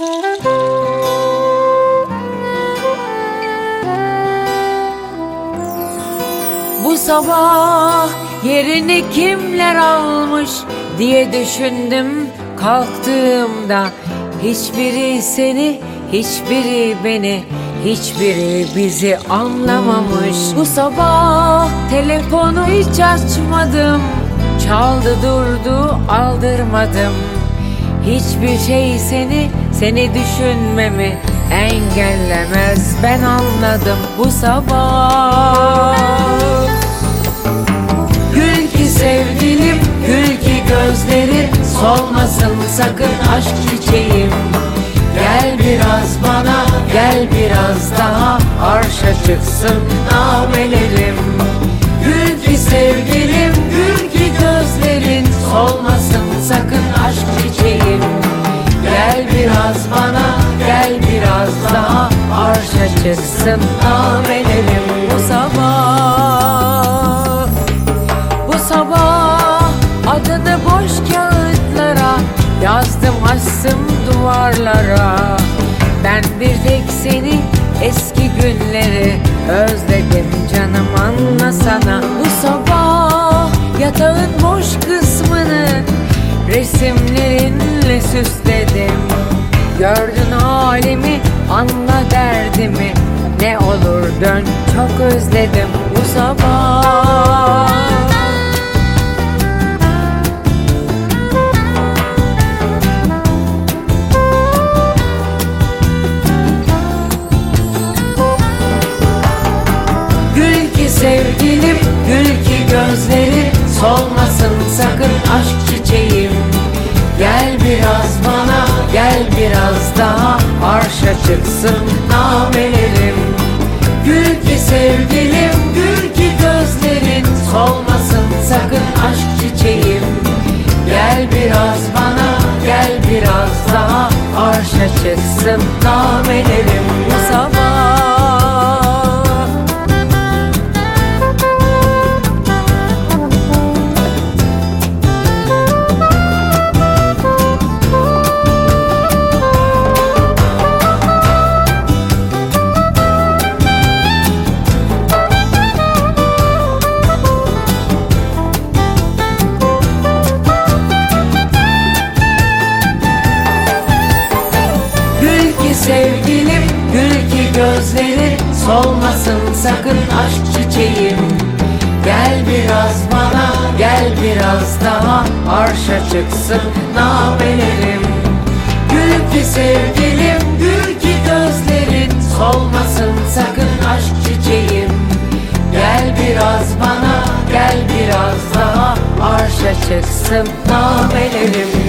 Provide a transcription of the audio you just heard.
Bu sabah yerini kimler almış diye düşündüm kalktığımda. Hiçbiri seni, hiçbiri beni, hiçbiri bizi anlamamış. Bu sabah telefonu hiç açmadım. Çaldı durdu aldırmadım Hiçbir şey seni, seni düşünmemi engellemez. Ben anladım bu sabah. Gül ki sevgilim, gül ki gözlerin Solmasın sakın aşk çiçeğim. Gel biraz bana, gel biraz daha. Arşa çıksın namelerim biraz bana, gel biraz daha. Arşa çıksın namelerim bu sabah. Bu sabah adını boş kağıtlara Yazdım astım duvarlara. Ben bir tek seni eski günleri Özledim canım anlasana. Bu sabah yatağın boş kısmını Resimlerinle süsledim Gördün halimi anla derdimi. Ne olur dön çok özledim bu sabah. Gül ki sevgilim, gül ki gözlerin Solmasın sakın aşk çiçeğim. Gel biraz bana, gel biraz daha Arşa çıksın namelerim. Gül ki sevgilim, gül ki gözlerin. Solmasın sakın aşk çiçeğim. Gel biraz bana, gel biraz daha Arşa çıksın namelerim ki gözlerin Solmasın sakın aşk çiçeğim. Gel biraz bana, gel biraz daha Arşa çıksın namelerim. Gül ki sevgilim, gül ki gözlerin Solmasın sakın aşk çiçeğim. Gel biraz bana, gel biraz daha Arşa çıksın sabah